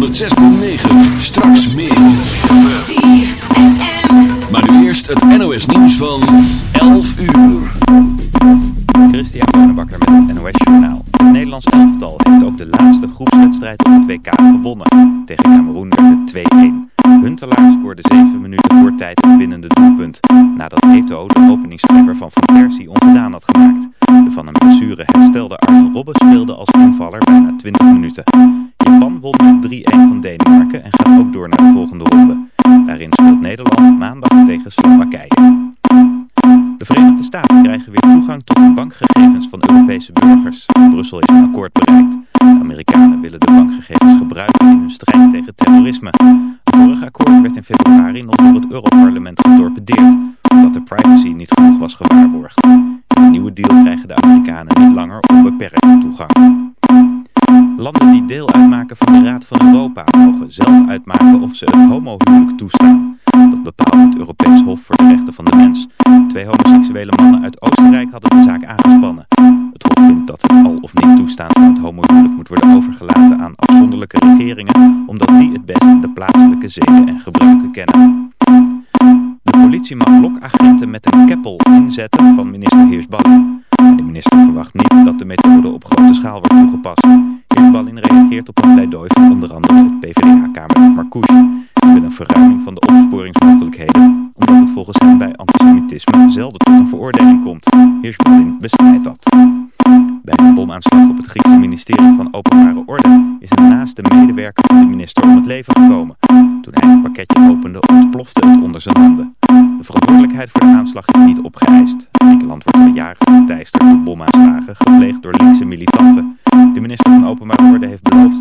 106.9. Straks meer. Maar nu eerst het NL. het land wordt al jaren geteisterd door bomaanslagen, gepleegd door linkse militanten. De minister van Openbare Orde heeft beloofd